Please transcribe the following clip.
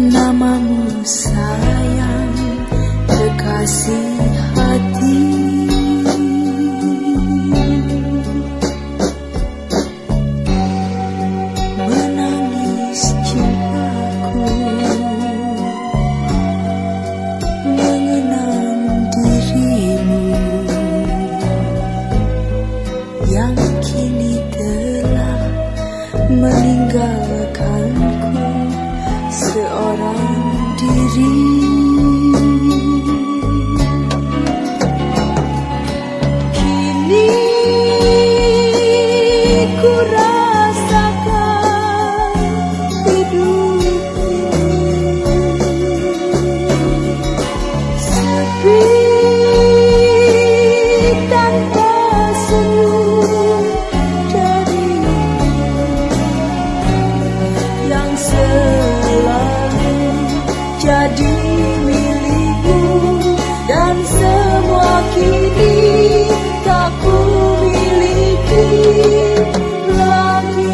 namamu sayang kekasih hati. Menangis cintaku mengenang dirimu yang kini telah meninggalkanku seorang diri. Kini kurang jadi milikmu dan semua kini tak ku miliki lagi.